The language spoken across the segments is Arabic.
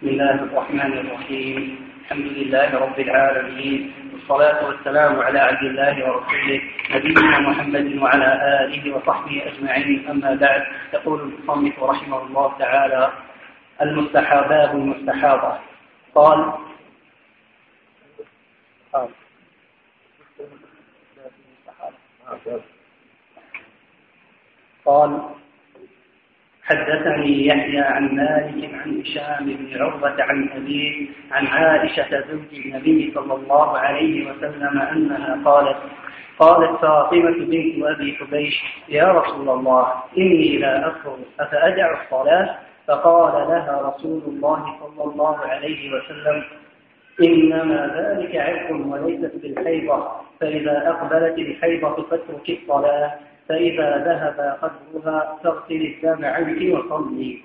بسم الله الرحمن الرحيم. الحمد لله رب العالمين. والصلاة والسلام على عبد الله ورسوله نبينا محمد وعلى آله وصحبه أجمعين. أما بعد يقول المصنف رحمه الله تعالى المستحابات المستحاضة قال قال حدثني يحيى عن مالك عن هشام بن عروة عن أبيه عن عائشة زوج النبي صلى الله عليه وسلم أنها قالت قالت فاطمة بنت أبي حبيش يا رسول الله إني لا أكفر أفأدع الصلاة؟ فقال لها رسول الله صلى الله عليه وسلم إنما ذلك عرق وليست بالحيضة فإذا أقبلت الحيضة فاترك الصلاة. فإذا ذهب قدرها فاغسل الدم عنك وصلي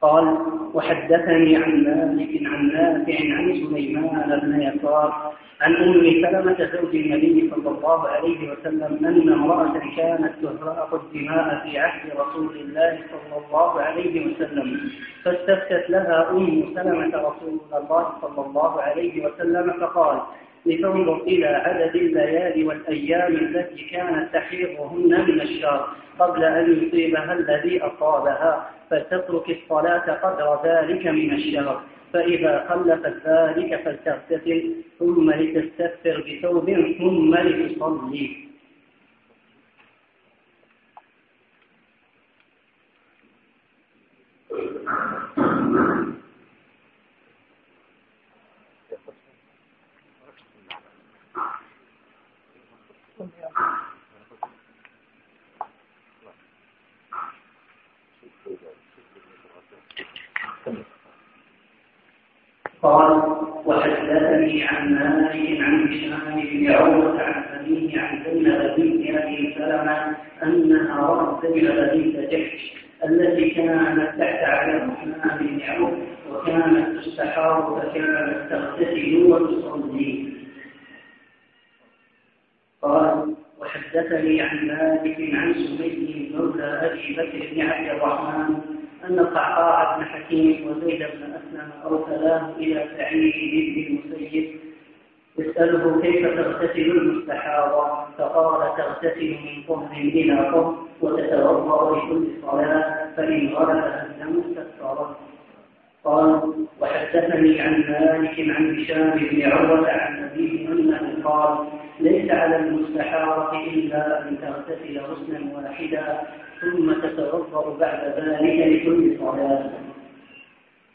قال وحدثني عن مالك عن نافع عن سليمان بن يسار عن أم سلمة زوج النبي صلى الله عليه وسلم أن امرأة كانت تهرق الدماء في عهد رسول الله صلى الله عليه وسلم فاستفتت لها أم سلمة رسول الله صلى الله عليه وسلم فقال لتنظر إلى عدد الليالي والأيام التي كانت تحيضهن من الشهر قبل أن يصيبها الذي أصابها فتترك الصلاة قدر ذلك من الشهر فإذا خلفت ذلك فلتغتسل ثم لتستغفر بثوب ثم لتصلي. قال وحدثني عن مالك عن هشام بن عروة عن أبيه عن زينب بنت أبي سلمة أنها رأت زينب بنت جحش التي كانت تحت عبد الرحمن بن عوف وكانت تستحار فكانت تغتسل وتصلي قال وحدثني عن مالك عن سمي مولى أبي بكر بن عبد الرحمن أن القعقاع بن حكيم وزيد بن أسلم أرسلاه إلى سعيد بن المسيب. يسأله كيف تغتسل المستحاضة؟ فقال تغتسل من طهر إلى طهر وتتوضأ لكل صلاة فإن غلبها الدم استكثرت. قال وحدثني عن مالك عن هشام بن عروة عن أبيه أنه قال ليس على المستحارة إلا أن تغتسل غسلا واحدا ثم تتوضأ بعد ذلك لكل صلاة.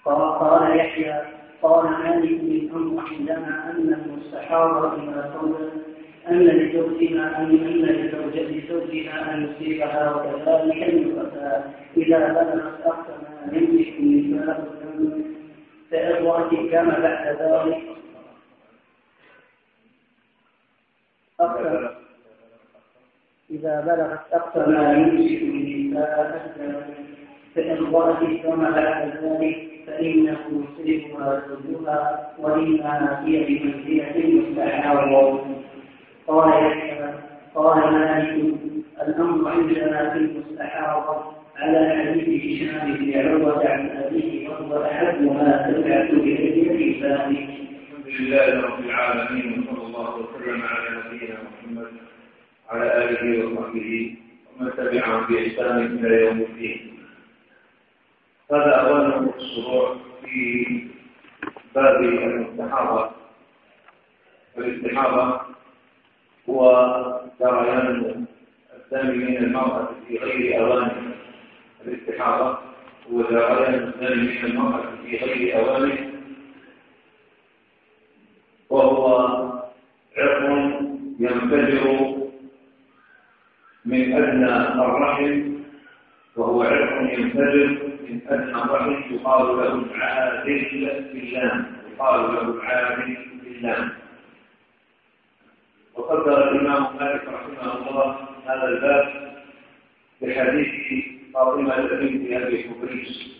قال يحيى قال مالك الأمر عندنا أن المستحارة إذا صلت أن لزوجها أن أن لزوجها أن يصيبها وكذلك النفساء إذا بلغت أقصى ما يملك النساء فإن كما بعد ذلك أقصى إذا بلغت أقصى ما يمسك فإن ضرت كما بعد ذلك فإنه يصيبها زوجها وإنما هي بمنزلة مستحاضة قال يحيى قال مالك الأمر عندنا في المستحاضة على حديث هشام بن عروة عن أبيه وهو أحب ما سمعت بهدية ذلك. الحمد لله رب العالمين وصلى الله وسلم على آله وصحبه ومن تبعهم بإحسان إلى يوم الدين. هذا أولا الشروع في باب الاستحاضة والاستحاضة هو جريان الدم من المرأة في غير أوانه الاستحاضة. هو جريان الدم من المرأة في غير أوانه وهو عرق ينفجر من أدنى الرحم وهو عرق ينفجر. من أدنى الرحم يقال له العادل باللام يقال له العادل باللام وقدر الإمام مالك رحمه الله هذا الباب بحديث فاطمة بنت أبي حبيش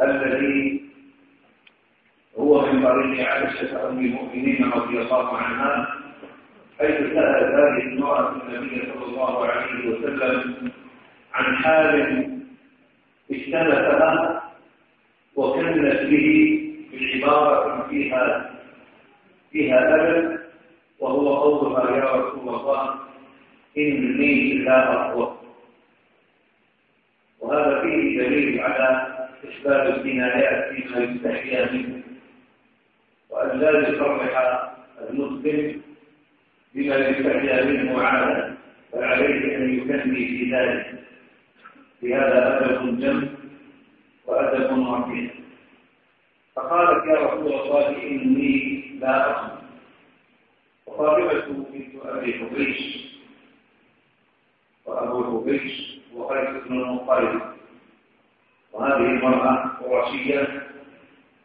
الذي هو من طريق عائشة أم المؤمنين رضي الله عنها. حيث سأل هذه المرأة النبي صلى الله عليه وسلم عن حال اجتنبها وكنت به بعبارة فيها فيها أبد وهو قولها يا رسول الله إني لا أقوى. وهذا فيه دليل على إشبال الجنايات فيما يستحيا منه وأن لا يصرح المسلم بما يستحيا منه عادا فعليه أن يكني في ذلك في هذا أدب جم وأدب رفيع فقالت يا رسول الله إني لا أصنع وطالبة بنت أبي حبيش وأبو حبيش وقيس بن المطلب. وهذه المرأة قرشية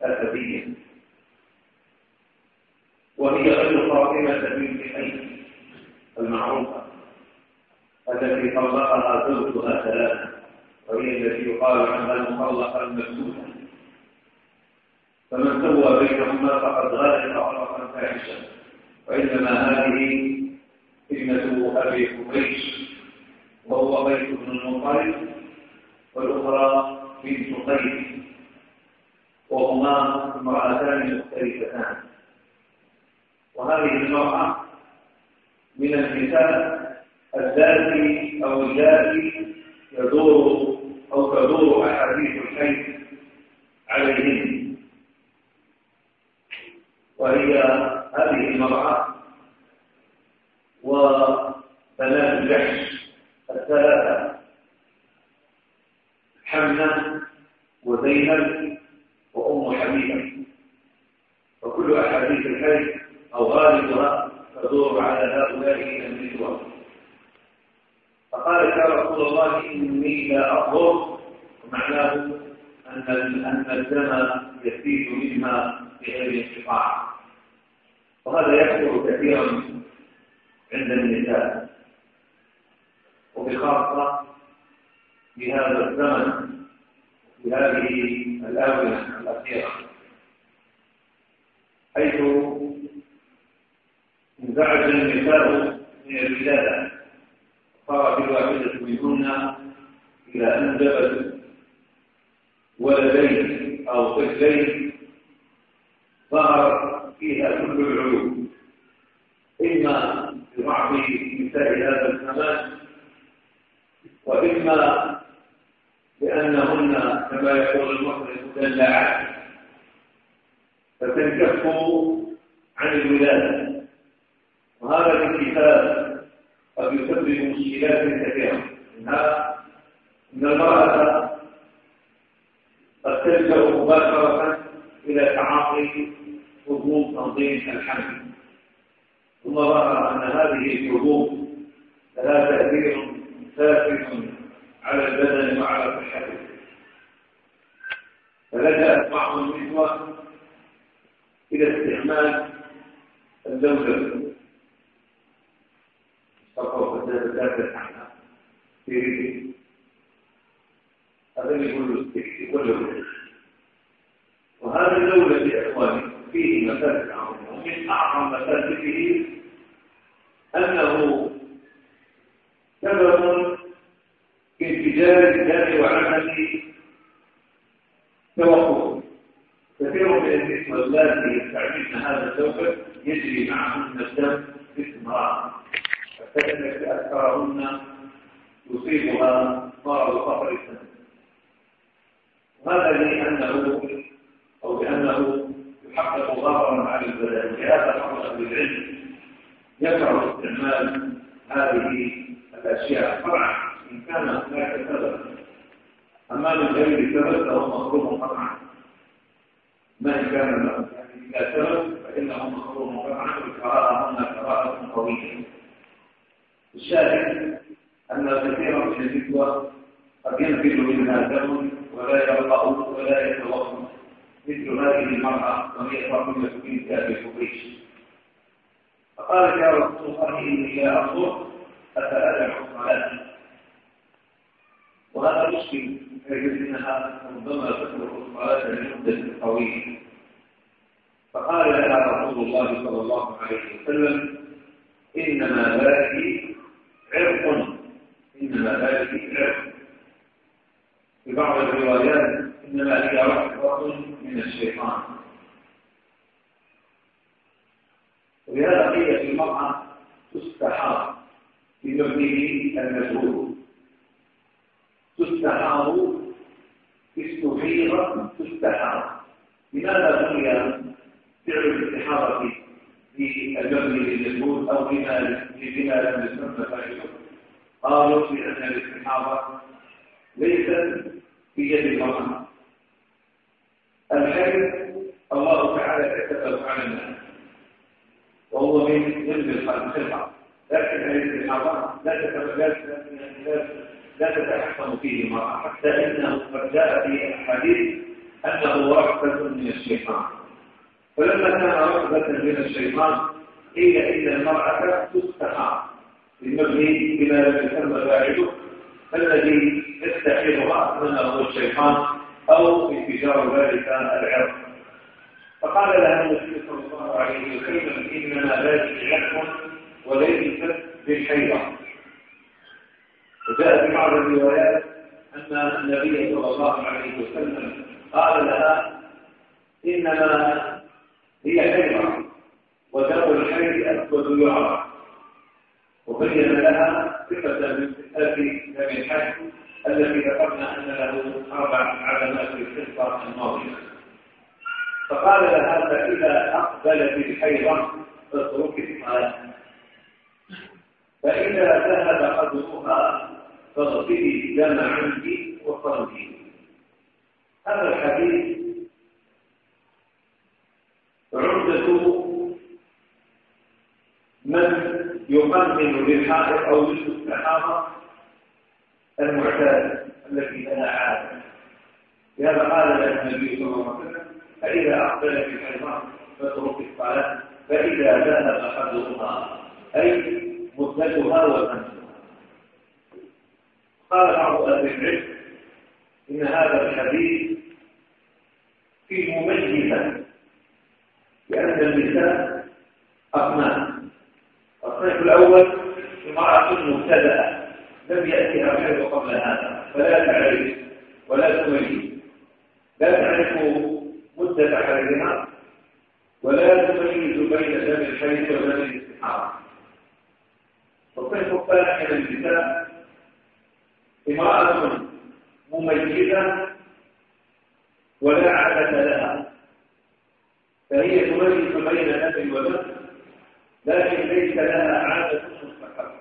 أسدية وهي غير فاطمة بنت قيس المعروفة التي طلقها زوجها ثلاثة وهي التي يقال عنها المطلقة المكتوبة. فمن سوى بينهما فقد غادر أطلقا فاحشا. وإنما هذه ابنة أبي قريش وهو قيس بن المطلب والأخرى بنت قيس وهما امرأتان مختلفتان. وهذه المرأة من النساء اللاتي أو اللاتي يدور أو تدور أحاديث الحي عليهن. وهي هذه المرأة وبنات جحش الثلاثة حمنا وزينب وأم حبيبة وكل أحاديث الحي أو غالبها تدور على هؤلاء النسوة فقالت يا رسول الله إني لا أطهر ومعناه أن أن الدم يسيل منها بغير انقطاع. وهذا يحصل كثيرا عند النساء. وبخاصة في هذا الزمن في هذه الآونة الأخيرة. حيث انزعج النساء من الولادة صارت الواحدة منهن إلى أن جبت ولدين أو طفلين ظهر فيها كل العيوب. إما لبعض نساء هذا الزمان وإما لأنهن كما يقول المصري مدلعات فتنكف عن الولادة. وهذا الانكفاف قد يسبب مشكلات كثيرة. منها أن المرأة قد تلجأ مباشرة إلى تعاطي حبوب تنظيم الحمل. ثم ظهر أن هذه الحبوب لها تأثير سافر على البدن وعلى صحته فلجأت بعض النسوة إلى استعمال الزوجة. فقط تتابع عنها في رجل هذا يقول له وهذا الدولة يا إخواني فيه مسافة عظيمة. ومن أعظم مسافته أنه سبب في انفجار الدم وعمل توقف. كثير من النسوة يستعملن هذا الزوج يجري معهن الدم باستمرار. فتجد أكثرهن يصيبها مرض فقر الدم وهذا لأنه أو لأنه يحقق ضررا على البدن لهذا بعض أهل العلم يكره استعمال هذه الأشياء. طبعا إن كان هناك سبب. أما من غير سبب فهو مخروم قطعا ما إن كان لا سبب فإنه مخروم قطعا والقراءة هنا قراءة قوية. الشاهد أن كثيرا من النسوة قد ينزل منها دم ولا يرقى ولا يتوقف مثل هذه المرأة وهي فاطمة بنت أبي حبيش فقالت يا رسول الله إني لا أصبر أفأدع الصلاة وهذا مشكل يجب أنها ربما تترك الصلاة لمدة طويلة. فقال لها رسول الله صلى الله عليه وسلم إنما ذلك عرق إنما ذلك عرق. في بعض الروايات إنما هي رحمة من الشيطان. ولهذا قيل في المرأة تستحاض في مبنيه المجهول تستحاض استحيضت تستحاض. لماذا بني فعل الاستحاضة في المبني للمجهول أو بما لم يسمى قالوا بأن الاستحاضة ليست في يد المرأة. الحيض الله تعالى كتبه على الناس. وهو من ضمن الخلقة لكن الاستحاضة لا لا تتحكم فيه المرأة. حتى إنه قد جاء في الحديث أنه رحبة من الشيطان. فلما كان رحبة من الشيطان قيل إن المرأة تستحاض المبني بما يسمى فاعله الذي يستحيلها من هو الشيطان أو انفجار ذلك العرض. فقال لها النبي صلى الله عليه وسلم إنما ذلك لكم وليست بالحيضة. وجاء في بعض الروايات أن النبي صلى الله عليه وسلم قال لها إنما هي حيضة. ودم الحيض أسود يعرف وبين لها صفة من صفات دم الحج الذي ذكرنا أن له أربع علامات في القصة الماضية. فقال لها فإذا أقبلت الحيضة فاترك الصلاة فإذا ذهب قدرها فاغسلي دم عنك وصلي هذا الحديث عمدة من يقدم للحائط أو للمستحاضة المعتاد التي لها عادة لهذا قال لها النبي صلى الله عليه وسلم فإذا أقبل في الحيضان فاترك الصلاة فإذا ذهب حدها أي مدتها وزنها قال بعض أهل العلم إن هذا الحديث في مميزة لأن النساء أقنام الصنف الأول امرأة مبتدأة لم يأتها الحيض قبل هذا فلا تعرف ولا تميز لا تعرف مدة حيضها ولا تميز بين دم الحيض ودم الاستحاضة والصنف الثاني من النساء امرأة مميزة ولا عادة لها فهي تميز بين دم ودم لكن ليس لها عادة مستقرة.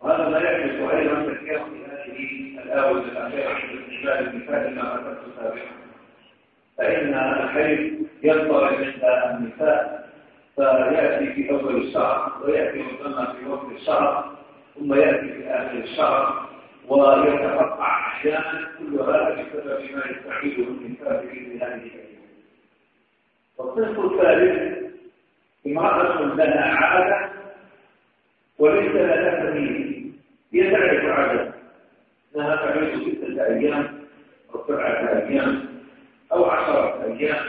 وهذا ما يحدث أيضا كثيرا في هذه الآونة الأخيرة عند استقبال النساء ما ذكرت سابقا. فإن الحيض ينطلق عند النساء فيأتي في أول الشهر ويأتي ربما في وقت الشهر ثم يأتي في آخر الشهر ويتقطع أحيانا كل هذا بسبب ما يستعيده النساء في هذه الأيام. والصنف الثالث امرأة لها عادة وليس لها تمييز هي تعرف عادة. انها تعيش ستة أيام أو سبعة أيام أو عشرة أيام.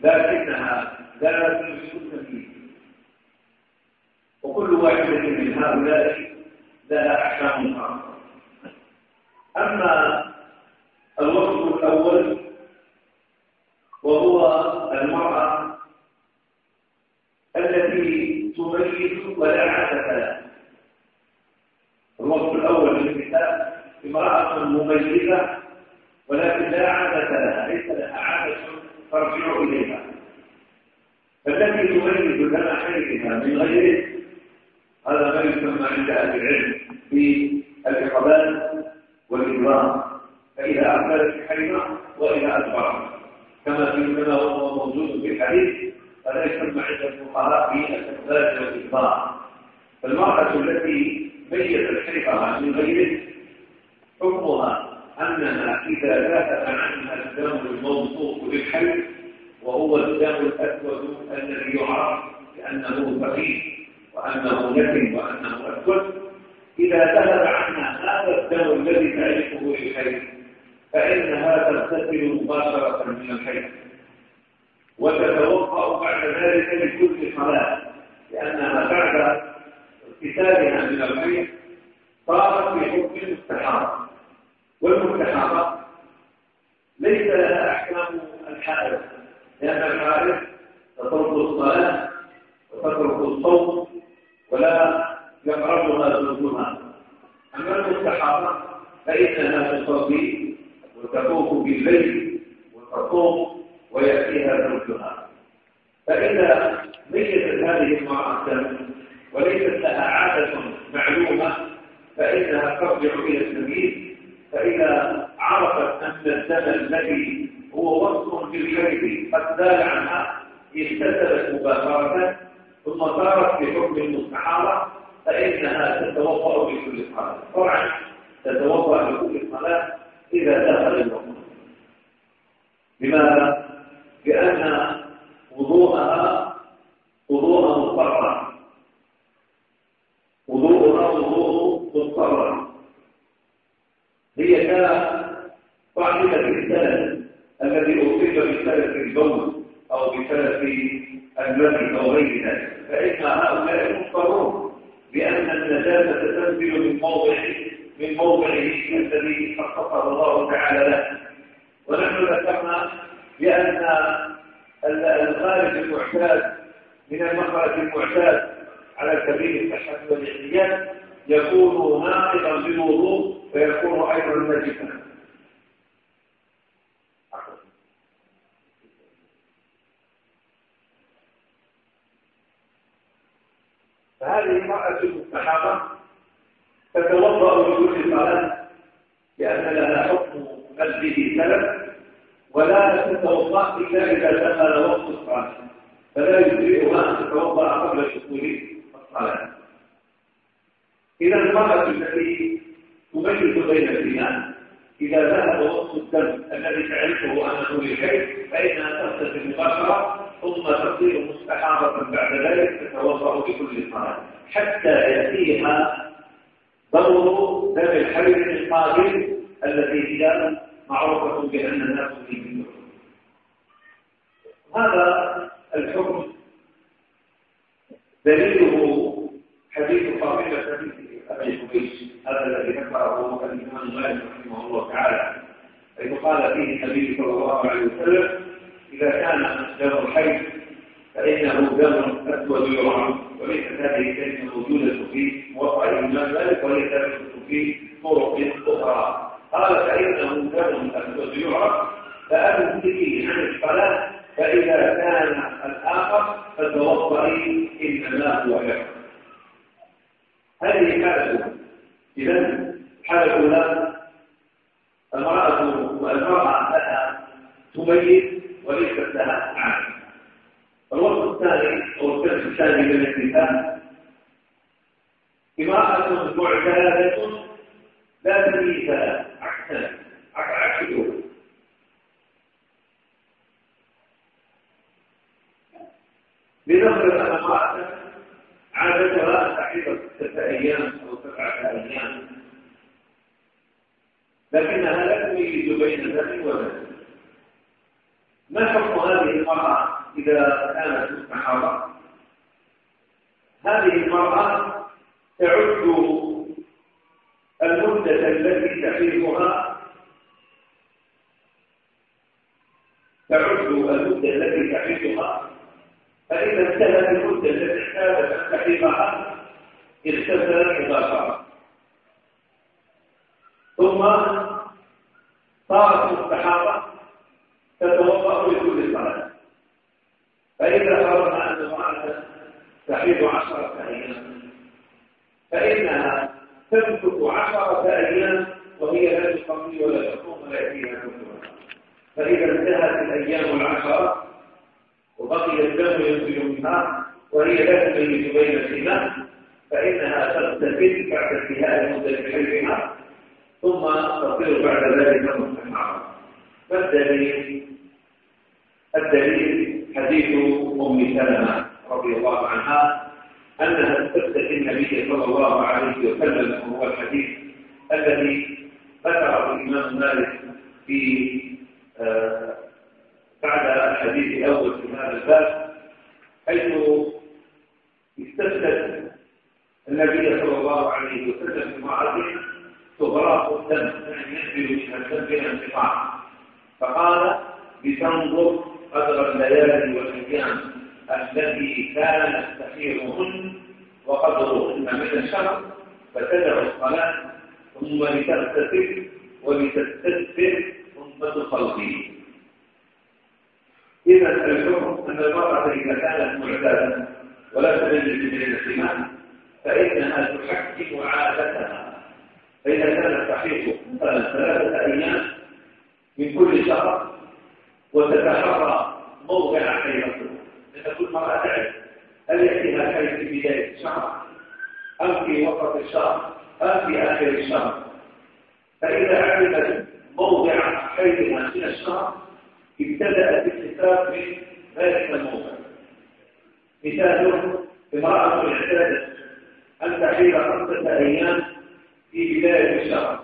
لكنها لا تميز التمييز وكل واحدة من هؤلاء لها أحكام خاصة أما الوصف الأول وهو المرأة التي تميز ولا عادة لها الوصف الأول للكتاب امرأة مميزة ولكن لا عادة لها ليس لها عادة ترجع إليها. فالتي تميز لنا حيثها من غيره هذا ما يسمى عند أهل العلم بالإقبال والإدراك فإذا أقبلت حيثها وإذا أدبرت. كما في كما هو موجود في الحديث فلا يسمى عند الفقهاء بالإقبال والإدبار فالمرأة التي ميزت حيثها من غيره حكمها أنها إذا ذهب عنها الدم الموصوف بالحي وهو الدم الأسود الذي يعرف بأنه ثقيل وأنه نتن وأنه أسود إذا ذهب عنها هذا الدم الذي تعرفه للحي فإنها تغتسل مباشرة من الحي وتتوقع بعد ذلك لكل صلاة لأنها بعد اغتسالها من الحي صارت في حكم المستحاضة. والمستحاضة ليس لها الحائض لأن الحائض تترك الصلاة وتترك الصوت ولا يقربها زوجها. أما المستحاضة فإنها تصلي وتطوف بالليل وتصوم ويأتيها زوجها. فإذا ميزت هذه المرأة وليست لها عادة معلومة فإنها ترجع إلى السبيل فإذا عرفت أن الدم الذي هو وصف بالحيض قد زال عنها اغتسلت مباشرة ثم صارت بحكم المستحاضة فإنها تتوضأ بكل صلاة. طبعا تتوضأ بكل صلاة إذا دخل الوقت لماذا؟ لأن وضوءها وضوءها مضطرة وضوءها وضوء مضطرة هي كصاحبة السلف الذي أصيب بسلف البول أو بسلف المذي أو غير ذلك. فإن هؤلاء مضطرون بأن النجاسة تنزل من موضع من موضعه الذي خصصه الله تعالى له. ونحن ذكرنا بأن الخارج المعتاد من المخرج المعتاد على سبيل الصحة والإحتياج يكون ناقضا بالوضوء فيكون أيضا نجسا. فهذه المرأة المستحاضة تتوضأ لكل صلاة لأن لها حكم مسجد سلف ولا تتوضأ إلا إذا دخل وقت الصلاة. فلا يجرئها أن تتوضأ قبل دخول الصلاة. إذا المرأة التي تميز بين الدماء إذا ذهب وقت الدم الذي تعرفه أنه للحيض فإنها تغتسل مباشرة ثم تصير مستحاضة بعد ذلك تتوضأ بكل صلاة. حتى يأتيها دور دم الحيض القادم الذي هي معروفة بأن الناس فيه هذا الحكم دليله حديث فاطمة حديث أبي حبيش هذا الذي ذكره الإمام مالك رحمه الله تعالى حيث قال فيه النبي صلى الله عليه وسلم إذا كان دم الحي فإنه دم أسود يرعى وليست هذه الكلمة موجودة في موقع الإمام مالك ثابتة في طرق أخرى. قال فإنه دم أسود يعرف فأمسكي عن الصلاة فإذا كان الآخر فتوضئي إنما هو يعرف هذه حالة. إذا حالة الأولى المرأة المرأة لها تميز وليست لها عامل الوصف الثاني أو القسم الثاني من النساء إمرأة معتادة لا تمييز لها. لنفرض أن امرأة عادتها تحيط ستة أيام أو سبعة أيام. لكنها لا تميز بين ذات وذات ما حكم هذه المرأة إذا كانت مستحاضة؟ هذه المرأة تعد المدة التي تحيضها تعد المدة التي تحيضها فإذا انتهت المدة التي احتاجت أن تحيضها اغتسلت مباشرة ثم صارت مستحاضة تتوضأ لكل صلاة. فإذا فرضنا أن المرأة تحيض عشرة أيام فإنها تمسك عشرة أيام وهي لا تصلي ولا تصوم ولا يأتيها كلها فإذا انتهت الأيام العشرة وبقي الدم ينزل منها وهي لا تميز بين الدماء فإنها تغتسل بعد انتهاء مدة حيضها ثم تصير بعد ذلك مستحارة فالدليل الدليل حديث أم سلمة رضي الله عنها أنها استفتت النبي صلى الله عليه وسلم وهو الحديث الذي ذكره الإمام مالك في آه بعد الحديث الأول في هذا الباب حيث استفتت النبي صلى الله عليه وسلم بمعرض صغراء الدم يعني ينزل من الدم بلا انقطاع فقال لتنظر قدر الليالي والأيام التي كانت تحيرهن وقدرهن من الشهر فتدع الصلاة ثم لتغتسل ولتستدبر ثم تصلي إذا الحكم أن المرأة إذا كانت معتادة ولا تجلس من الاهتمام فإنها تحكم عادتها. فإذا كانت تحيط مثلا ثلاثة أيام من كل شهر وتتحرى موضع حيضته لأن كل مرأة تعرف هل يأتيها حيض في بداية الشهر أم في وسط الشهر أم في آخر الشهر فإذا علمت موضع حيضها من الشهر ابتدأت الحساب من ذلك الموضع مثال امرأة اعتادت تحيض خمسة أيام في بداية الشهر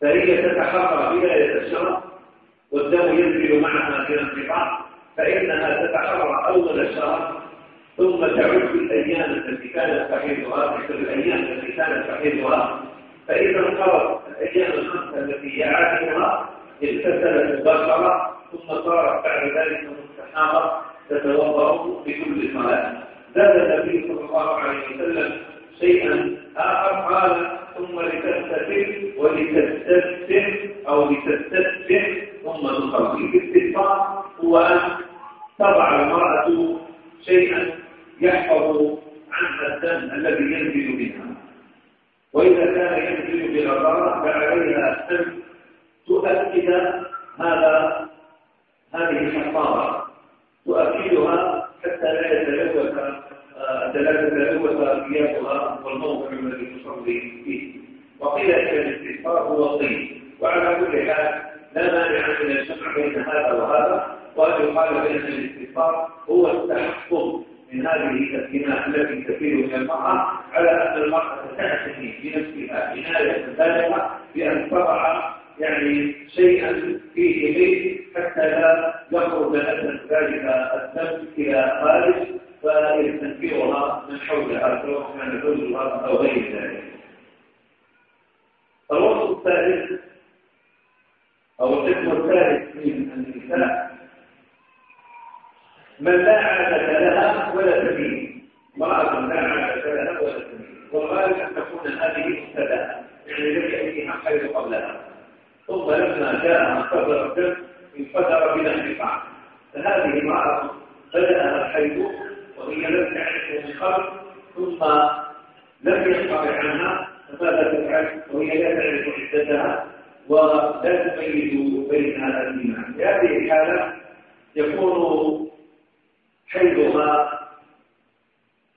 فهي تتحرى بداية الشهر والدم ينزل معها في الانقطاع فإنها تتحرى أول الشهر ثم تعد الأيام التي كانت تحيضها تلك الأيام التي كانت تحيضها فإذا انقضت الأيام الخمسة التي هي عادتها اغتسلت البشرة ثم صارت بعد ذلك مستحاضة تتوضأ بكل صلاة. زاد النبي صلى الله عليه وسلم شيئا آخر قال ثم لتستتر ولتستسر أو لتستسر ثم تصلي الاستغفار هو أن تضع المرأة شيئا يحفظ عنها الدم الذي ينزل منها. وإذا كان ينزل بغضارة فعليها أن تؤكد هذا هذه الحفاظة. تؤكدها حتى لا يتلوث لا تتلوث ثيابها والموضع الذي تصلي فيه وقيل أن الاستغفار هو الطين وعلى كل حال لا مانع من الجمع بين هذا وهذا وأن يقال بأن الاستغفار هو التحفظ من هذه الدماء التي تسير من المرأة على أن المرأة تعتني بنفسها عناية بالغة بأن تضع يعني شيئا فيه بيت حتى لا يخرج أثر ذلك الدم إلى خارج. فيستنفرها من حولها سواء كان زوجها أو غير ذلك. الوصف الثالث أو القسم الثالث من النساء. من لا عادة لها ولا تميل امرأة لا عادة لها ولا تميل والغالب أن تكون هذه مبتدأة يعني لم يأتيها خير قبلها. ثم لما جاء انفجر الدم انفجر بلا انقطاع فهذه امرأة بدأها الحيض وهي لم تعرفه من قبل ثم لم ينقطع عنها فماذا تفعل وهي لا تعرف عدتها ولا تميز بين الإيمان. في هذه الحالة يكون حيثها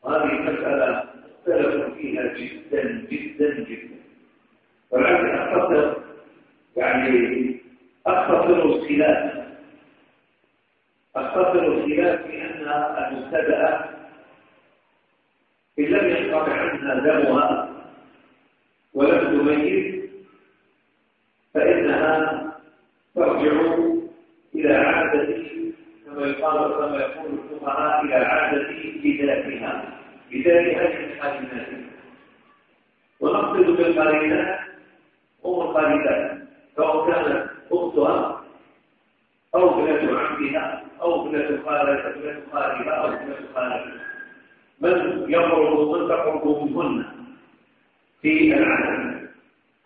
هذه المسألة اختلفوا فيها جدا جدا جدا. ولكن أختصر يعني أختصر الخلاف أختصر الخلاف في أن المبتدأ إن لم ينقطع عنها دمها ولم تميز فإنها ترجع إلى عادة كما يقال كما يقول الفقهاء إلى عادة بذاتها بذاتها من حال الناس. ونقصد بالقرينات هم القرينات سواء كانت أختها أو ابنة عمها. أو ابنة خالها ابنة خالها أو ابنة خالها من من تقرب منهن في العالم.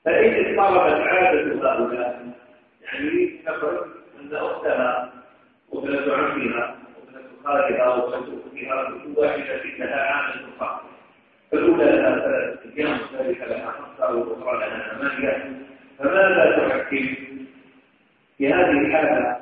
فإن اضطربت عادة هؤلاء يعني نفرض أن أختها وابنة عمها وابنة خالها وابنة أختها كل واحدة لها عامل فقط. فالأولى لها ثلاثة أيام والثالثة لها خمسة والأخرى لها ثمانية. فماذا تحكم في هذه الحالة؟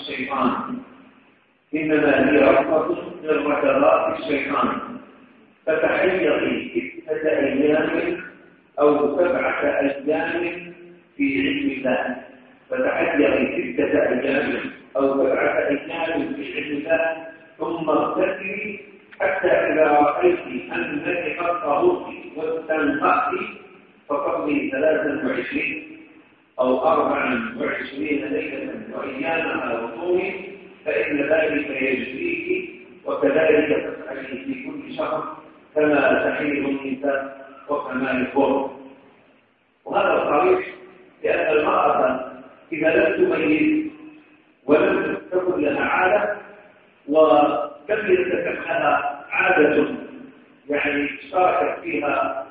الشيطان. إنما هي رحمة من ركبات الشيطان. فتحيطي ستة أيام أو سبعة أيام في علم الله. فتحيطي ستة أيام أو سبعة أيام في علم الله. ثم اغتسلي حتى إذا رأيت أنك قد طهرت واستنقأت فصلي ثلاثا وعشرين أو أربعا وعشرين ليلة وأيامها وصومي فإن ذلك يجزيك وكذلك تفعلي في كل شهر كما تحيل النساء وكما الفور وهذا صحيح لأن المرأة إذا لم تميز ولم تكن لها عادة ولم يتكلم لها عادة يعني اشتركت فيها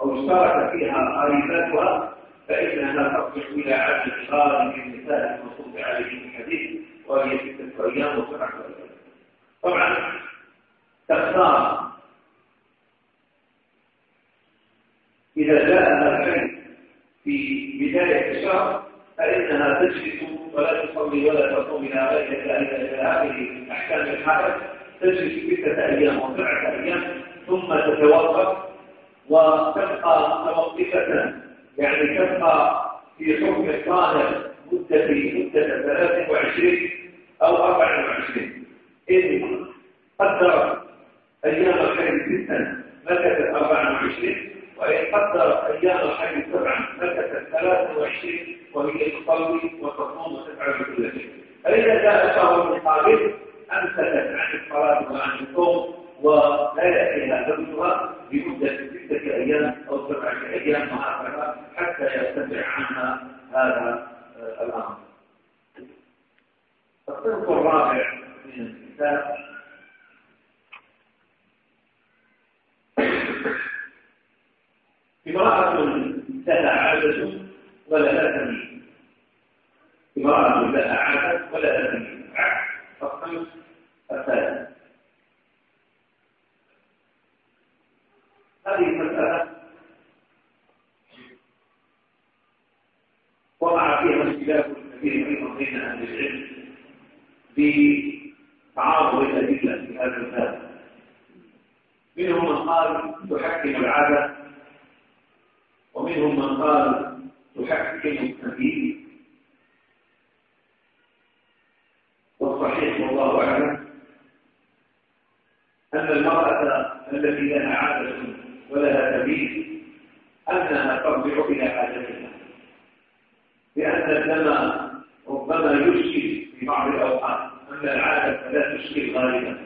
أو اشترك فيها قريباتها فإنها تصبح إلى عادة غالب النساء المنصوص عليه في الحديث وهي ستة أيام وسبعة أيام طبعا تختار. إذا جاء الحي في بداية الشهر فإنها تجلس ولا تصلي ولا تصوم إلى غير ذلك إلى آخر أحكام الحائض تجلس ستة أيام وسبعة أيام ثم تتوقف وتبقى متوقفة. يعني تبقى في حكم الطاهر مدة مدة 23 أو 24 إن قدر أيام الحيض ستا مكثت 24 وإن قدر أيام الحيض سبعا مكثت 23 وهي تصلي وتصوم وتفعل كل شيء فإذا جاء شهر مقابل أمسكت عن الصلاة وعن الصوم ولا يأتيها زوجها بمدة ستة أيام أو سبعة أيام وهكذا حتى يرتفع عنها هذا الأمر. الصنف الرابع من الكتاب. امرأة لها عادة ولها تمييز. امرأة لها عادة ولها تمييز. عكس الصنف الثالث هذه المسألة وقع فيها اختلاف كبير أيضا بين أهل العلم بتعارض الأدلة في هذا الباب. منهم من قال تحكم العادة ومنهم من قال تحكم التمييز والصحيح والله أعلم أن المرأة التي لها عادة ولها تمييز أنها ترجع إلى عادتها لأن الدم ربما يشكل في بعض الأوقات أما العادة فلا تشكل غالبا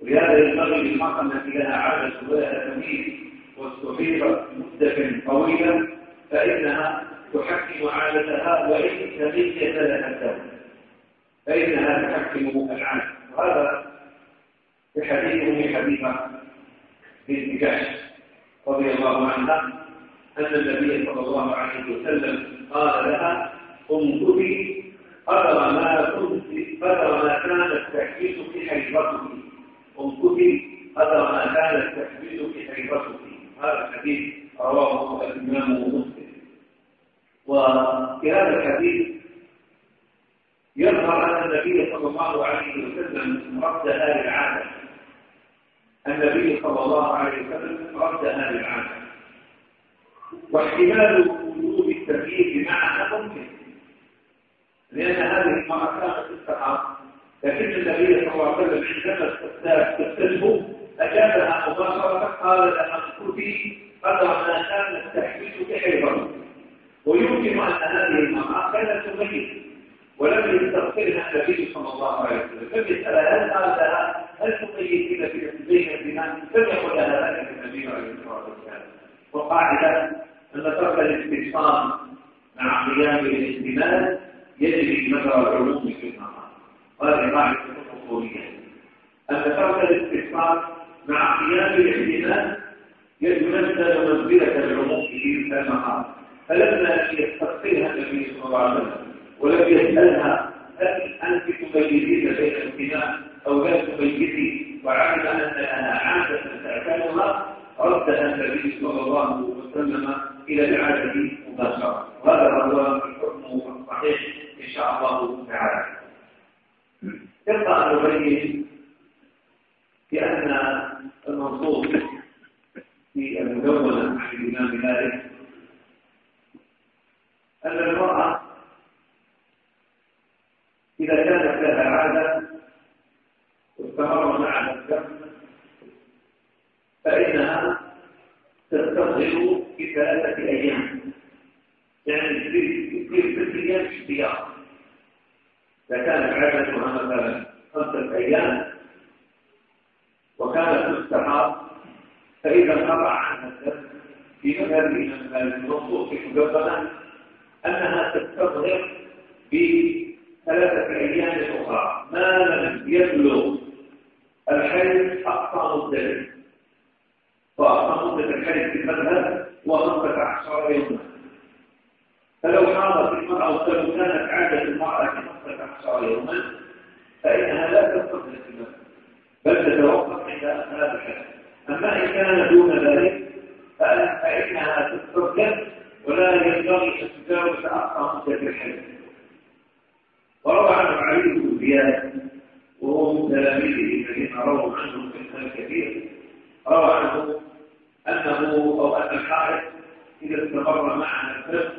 ولهذا ينبغي للمرأة التي لها عادة ولها تمييز واستحيضت مدة طويلة فإنها تحكم عادتها وإن تميز لها الدم. فإنها تحكم العادة. وهذا في حديث أم حبيبة جحش رضي الله عنها أن النبي صلى الله عليه وسلم قال لها انظري قدر ما كنت قدر ما كانت تحبس في حيضتك؟ تستغرق في ثلاثة أيام. يعني في ست أيام اشتياق. إذا كانت عادتها مثلا خمسة أيام وكانت تستحاض فإذا انقطع عنها الدم في مذهب النصوص المجبنة أنها تستغرق بثلاثة أيام أخرى. ما لم يبلغ الحيض أقصى مدة. مدة الحيض في المذهب هو 15 يوما. فلو حاضت المرأة ولو كانت عادة المرأة 15 يوما فإنها لا تستغرق المذهب بل تتوقف عند هذا الحد أما إن كان دون ذلك فإنها تسترجل ولا ينبغي أن تجاوز أقصى مدة الحد وروى عنه علي بن زياد وهو من تلاميذه الذين رووا عنه في الكثير روى عنه أنه أو أن الحائط إذا استمر معنا الفقه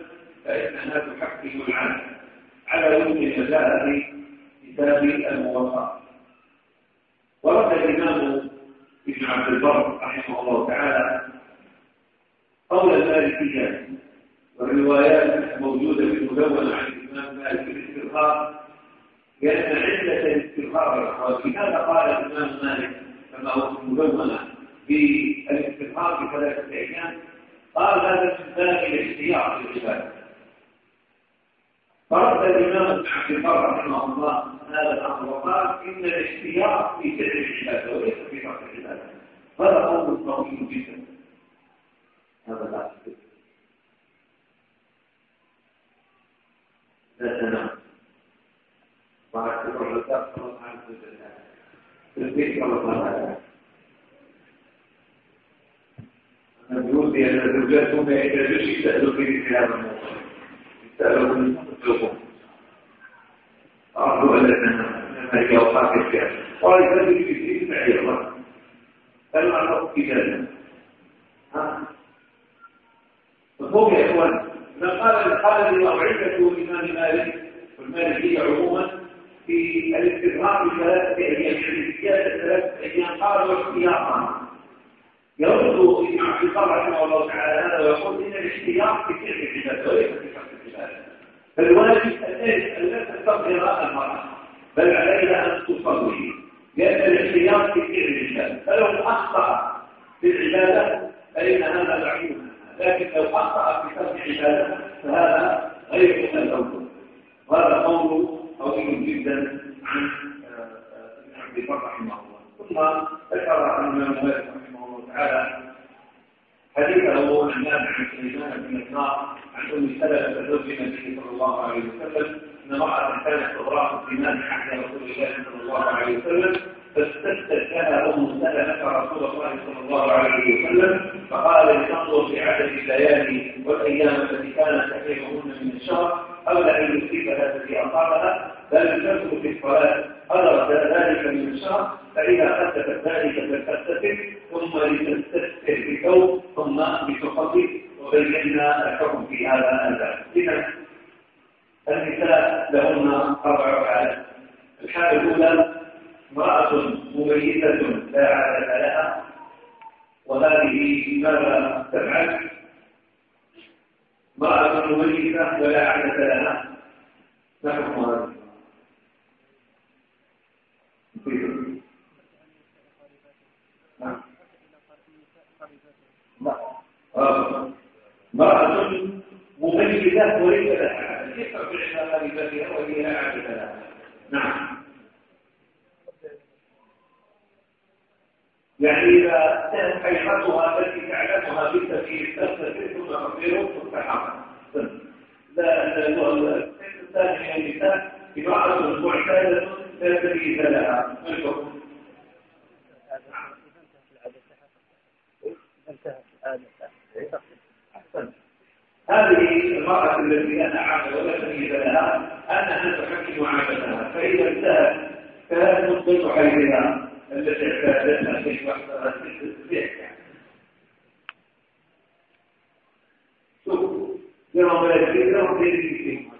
فإنها تحكم العالم على وجه في كتاب الموفق ورد الإمام ابن عبد البر رحمه الله تعالى قول المالكية والروايات الموجودة في المدونة عن الإمام مالك في الاسترخاء لأن علة الاسترخاء ولهذا قال الإمام مالك كما هو في المدونة؟ بالاسترخاء في ثلاثة أيام قال هذا من باب الاحتياط للعبادة فرد الإمام ابن عبد البر رحمه الله هذا الأمر وقال إن الاحتياط في فعل العبادة وليس في ترك العبادة هذا قول طويل جدا. هذا لا لا تنام. وعلى كبر الرزاق صلى الله عليه وسلم في البيت الله أنا بقول الزوجات هم يحتاجون يسألوا في هذا الموضوع. يسألوا من يطلبون أرجو أن لما يوقع فيها قال ذلك في اسم عيضا فالمعنى في ذلك مفهوم يا إخوان ما قال قال لموعظة الإمام مالك والمالكية عموما في الاستغراب بثلاثة أيام يعني ثلاثة أيام قالوا احتياطا يرد عبد الله رحمه الله تعالى هذا ويقول إن الاحتياط في فعل العبادة وليس في شرط العبادة. فالواجب أن لا تستغفر المرأة بل عليها أن تصلي لأن الاحتياط في فعل العبادة. فلو أخطأ في العبادة فإن هذا بعيد. لكن لو أخطأ في ترك العبادة فهذا غير من الأول وهذا قول قوي جدا عن ابن عبد البر رحمه الله. ثم ذكر عن الإمام مالك رحمه تعالى. حديثه عن نافع عن سليمان بن يسار عن ام سلمه زوج النبي صلى الله عليه وسلم. إن امراه كانت تضراف في مال عهد رسول الله صلى الله عليه وسلم. فاستفتت لها ام سلمه رسول الله صلى الله عليه وسلم فقال لتنظر في عدد الليالي والأيام التي كانت تحرمهن من الشهر قبل ان يصيبها التي اصابها بل تترك في الصلاة. أدرك ذلك من الشهر؟ فإذا حدثت ذلك فلتستتر ثم لتستتر بثوب ثم بتصلي وبينا الحكم في هذا الباب. إذا النساء لهن أربع حالات. الحالة الأولى امرأة مميزة لا عادة لها وهذه ماذا تفعل؟ امرأة مميزة ولا عادة لها ما حكم هذا؟ امرأة مميزة وليس لها كيف فعل غريبتها وهي لا عادة لها نعم يعني إذا كانت حيضتها التي تعلمها بالتفكير تستفيد ثم تغفر تستحق لا الثاني من النساء امرأة معتادة لا تمييز لها؟ هذه المرأة التي أنا عامل ولا تمييز لها أنها تحكم عادتها فإذا انتهت فهل مدة حيثها التي اعتادتها في وحدها شوف يوم لا يجب يوم لا يجب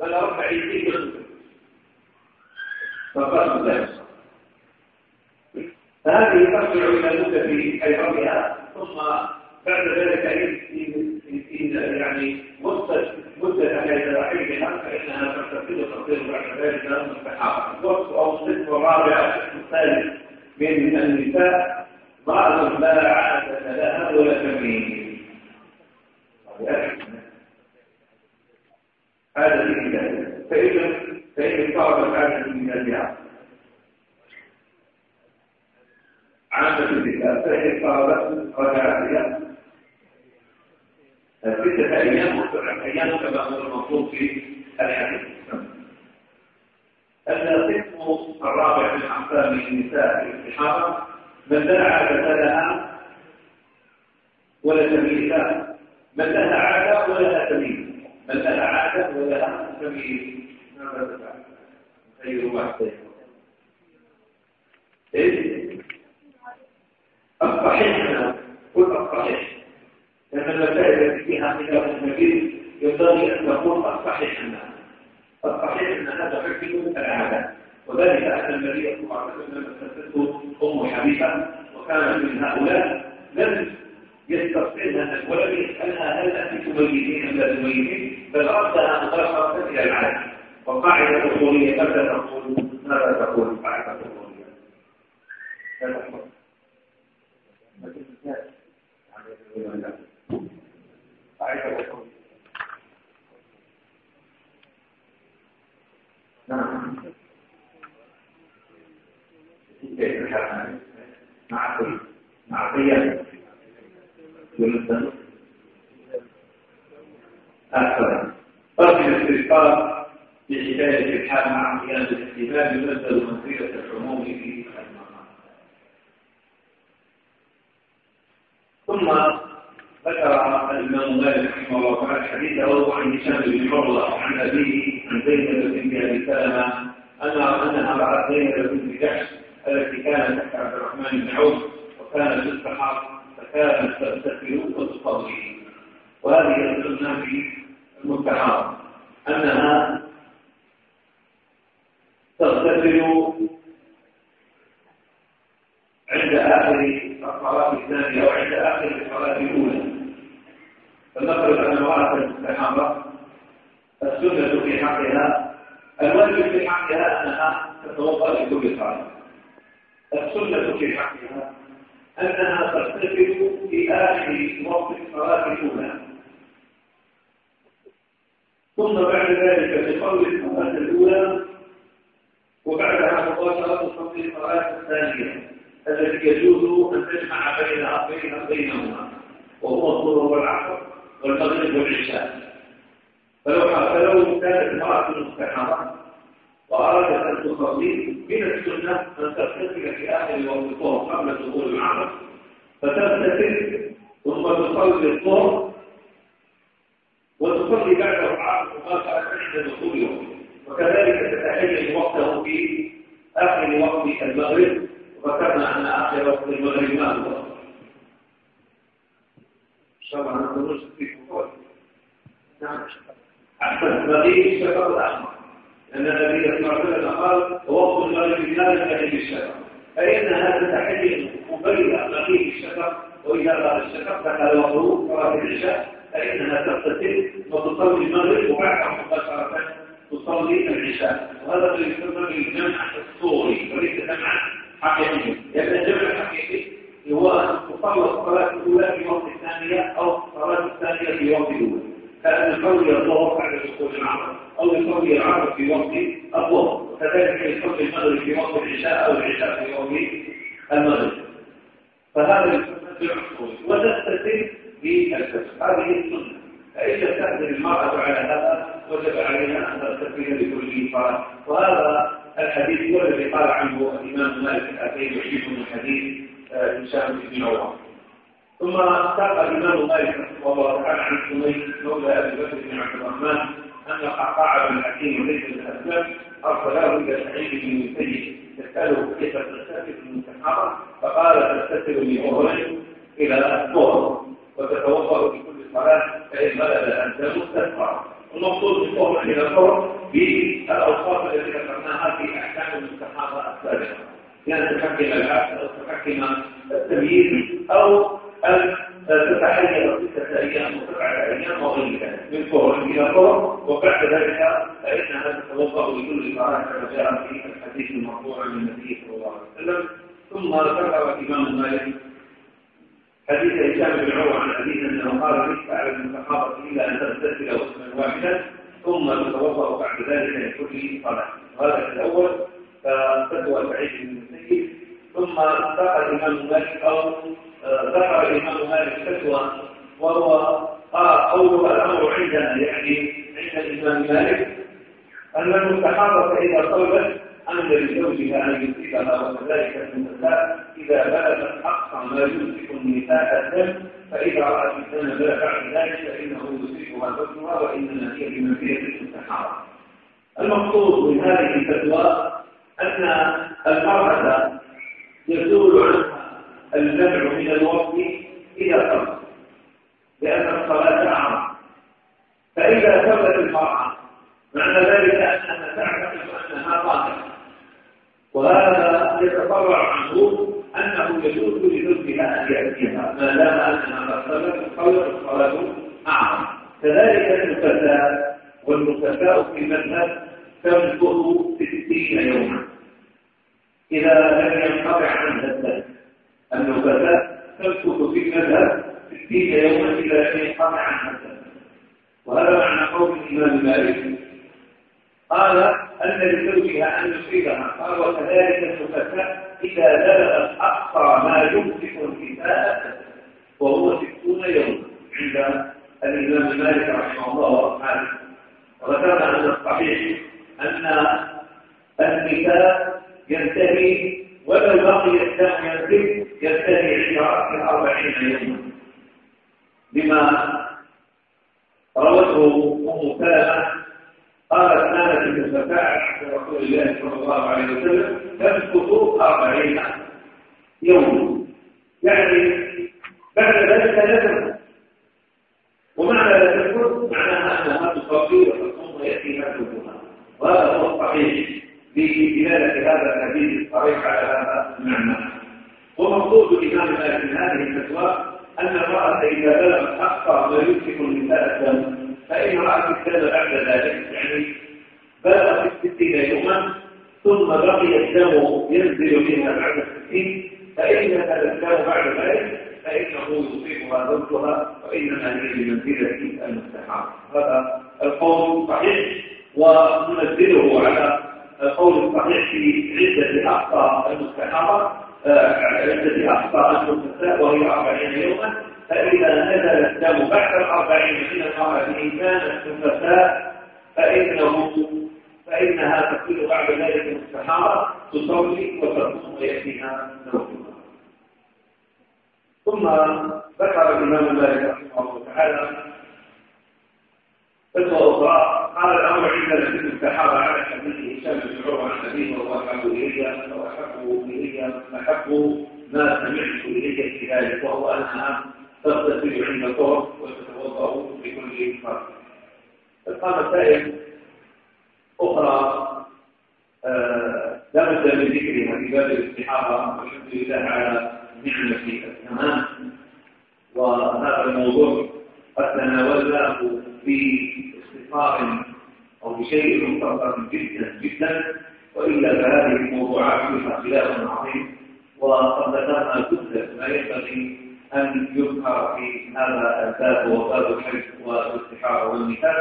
بل أربع يجب فقط لا. فهذه ترجع إلى مدة حيضها ثم بعد ذلك يعني مدة مدة حيضها فإنها ترتفض تصير بعد ذلك مستحاضة الوقت أو الصف الرابع الثالث من النساء امرأة لا عادة لها ولا تمييز. هذا كتابه فإذا اضطربت عادة من البيع عادة الكتاب فإن اضطربت رجعت ستة أيام وسبعة أيام كما هو المطلوب في الحديث. القسم الرابع من أقسام النساء في الاستحاضة من لا عادة لها ولا تمييز. من لها عادة ولا تمييز. من لها عادة ولا تمييز. ماذا تفعل؟ خير واحد إيه الصحيح قل الصحيح لأن فيها خلاف كبير ينبغي أن تكون الصحيح أنها الصحيح أن هذا حكم العادة وذلك أن النبي صلى الله عليه وسلم استفتته أم حبيبة وكانت من هؤلاء لم يستقبلها ولم يسألها هل أنت تميزين أم لا تميزين بل ردها مباشرة إلى العالم وقاعدة أصولية ماذا تقول ماذا تقول قاعدة أصولية لا نعم كيف الحال مع مع قيام يمثل أكثر قبل الاستفسار بحكاية الحال مع قيام الاحتمال يمثل منزلة العموم في المقام ثم ذكر الإمام مالك رحمه الله تعالى حديثه عن هشام بن عروة عن أبيه عن زينب بنت أبي سلمة أن أنها رأت زينب بنت جحش التي كانت تحت عبد الرحمن بن عوف وكانت تستحق فكانت تستغفر وتصلي وهذه السنة في المستحاضه أنها تغتسل عند آخر الصلاة الثانية أو عند آخر الصلاة الأولى. فنفرض أن امراه المستحاضه السنة في حقها الواجب في حقها أنها تتوضأ لكل صلاة. السنة في حقها أنها ترتكب في آخر وقت الصلاة الأولى. ثم بعد ذلك قول الصلاة الأولى وبعدها مباشرة تصلي الصلاة الثانية التي يجوز أن تجمع بين بينهما وهو الظهر والعصر. والمغرب والعشاء فلو فلو كانت المرأة مستحاضة وأرادت أن تصلي من السنة أن تغتسل في آخر وقت الظهر قبل دخول العمل فتغتسل ثم تصلي الظهر وتصلي بعد العصر مباشرة عند دخول يوم. وكذلك تتحلل وقته في آخر وقت المغرب وذكرنا أن آخر وقت المغرب ما هو. في كفار نعم أحسن مغيب الشفق الأحمر لأن النبي صلى الله عليه وسلم قال وقت المغرب لا يستحيل الشفق فإنها تتحين مبرئة مغيب الشفق وإذا قال الشفق دخل وقته صلاة العشاء فإنها تغتسل وتصلي المغرب وبعدها مباشرة تصلي العشاء. وهذا ما يسمى بالجمع الصوري وليس جمعا حقيقيا لأن الجمع الحقيقي هو أن تصلى الصلاة الأولى في وقت الثانية أو الصلاة الثانية في وقت الأولى. كأن يصلي الظهر بعد دخول العصر أو يصلي العصر في وقت الظهر. وكذلك يصلي المغرب في وقت العشاء أو العشاء في وقت المغرب. فهذا يسمى وتستتم هذه السنة. فإذا تأذن المرأة على هذا وجب عليها أن تغتسل بكل صلاة وهذا الحديث هو الذي قال عنه الإمام مالك الأتين يحيي من حديث آه، هشام بن عمر ثم ساق الإمام مالك رحمه الله تعالى عن سمي مولى أبي بكر بن عبد الرحمن أن قعقاع بن الحكيم وليس بن أسلم أرسله إلى سعيد بن المسيب. يسأله كيف تغتسل من الصحابة فقال من أولا إلى الظهر وتتوضأ في كل صلاة فإن بلد أنت مستثمر المقصود بالطهر إلى الطهر بالأوصاف التي ذكرناها في أحكام المستحاضة السابقة. يعني تحكم العبد أو تحكم التمييز أو أن تتحير ستة أيام وسبعة أيام وغير ذلك من طهر إلى طهر وبعد ذلك فإنها تتوضأ لكل صلاة كما جاء في الحديث المرفوع عن النبي صلى الله عليه وسلم. ثم ذكر الإمام مالك حديث هشام بن عروه عن حديث انه قال ليس على المستحاضه إلا أن تغتسل غسلا واحدا ثم تتوضأ بعد ذلك لكل صلاه وهذا الأول. فتوى سعيد بن المسيب ثم ذكر الإمام مالك أو ذكر الإمام مالك فتوى وهو قال قول الأمر عندنا يعني عند الإمام مالك أن المستحاضة اذا صلت أن لزوجها أن يمسكها وكذلك النساء إذا بلغت أقصى ما يمسك النساء الدم فإذا رأت الدم بعد ذلك فإنه يصيبها زوجها وإنما هي بمنزلة. المقصود من هذه الفتوى أن المرأة يزول عنها الجمع من الوقت إلى فرق لأن الصلاة أعظم فإذا ثبت المرأة معنى ذلك أنها تعتقد أنها طاهرة وهذا يتطلع عنه أنه يجوز لزوجها أن يأتيها ما دام أنها قد صلت الصلاة أعظم كذلك النفساء والنفساء في المذهب تمكث ستين يوما. إذا لم ينقطع عنها الدم النفساء تمكث في المذهب ستين يوما إذا لم ينقطع عنها الدم وهذا معنى قول الإمام مالك. قال أن لزوجها أن يصيبها قال وكذلك النفساء إذا بلغت أقصى ما يمسك النساء وهو ستون يوما. عند الإمام مالك رحمه الله وأصحابه. وذكرنا أن الصحيح أن النساء ينتهي ولو بقي الدم ينزل ينتهي عند رأس الأربعين يوما. بما روته أم سلمة قالت كانت المسافات عند رسول الله صلى الله عليه وسلم تمكث أربعين يوما. يعني بعد ذلك لا ومعنى لا تمكث معناها أنها تصلي وتصوم ويأتي مكتوبها وهذا هو الصحيح. بدلالة هذا الحديث الصريح على هذا المعنى ومقصود الإمام مالك من هذه الفتوى أن المرأة إذا بلغت أقصى ما يمسك النساء الدم فإن رأت الدم بعد ذلك يعني بلغ في الستين يوما ثم بقي الدم ينزل منها بعد الستين فإن هذا الدم بعد ذلك فإنه يصيبها زوجها وإنما هي بمنزلة المستحاضة هذا القول صحيح وننزله على القول الصحيح في عدة أقصى المستحاضة آه، عدة أقصى المستحاضة وهي أربعين يوما. فإذا نزل الدم بعد الأربعين من المرأة كانت نفساء فإنه فإنها تكون بعد ذلك المستحارة تصلي وتصوم ويأتيها زوجها ثم ذكر الإمام مالك رحمه الله تعالى أخرى قال الأمر عندنا في السحابة على حديث هشام بن عروة عن أبيه وهو أحب إلي وأحب إلي أحب ما سمعت إليك في ذلك وهو أنها تغتسل عند الطهر وتتوضأ لكل فرد فقام مسائل أخرى آه، لا بد من ذكرها في باب الاستحاضة والحمد لله على نعمة الزمان وهذا الموضوع قد تناولناه في استفاق أو بشيء مختصر جدا جدا وإلا فهذه الموضوعات فيها خلاف عظيم. وقد ذكرنا كل ما ينبغي أن يذكر في هذا الباب وباب الحج والاستحارة والنكاح